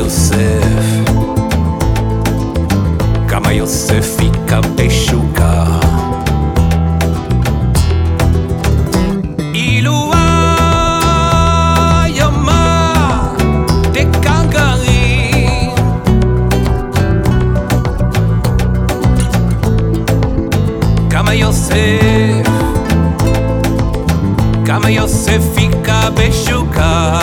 Youssef Kama Youssef e Cabechuga Ilua de Cangari Kama Youssef Kama Youssef fica Cabechuga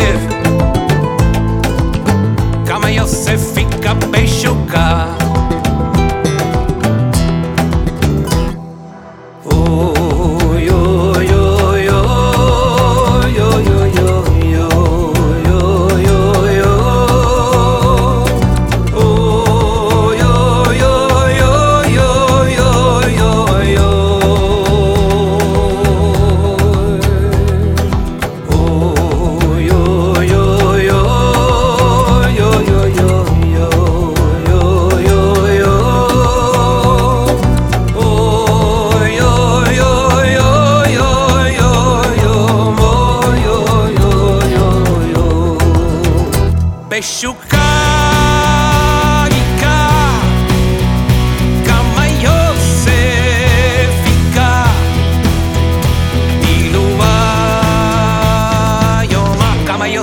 live.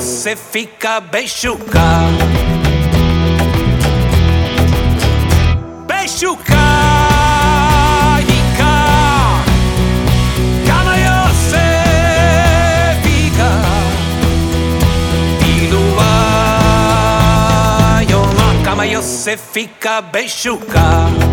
você fica beijuca. Beijuca. Você fica beijuca.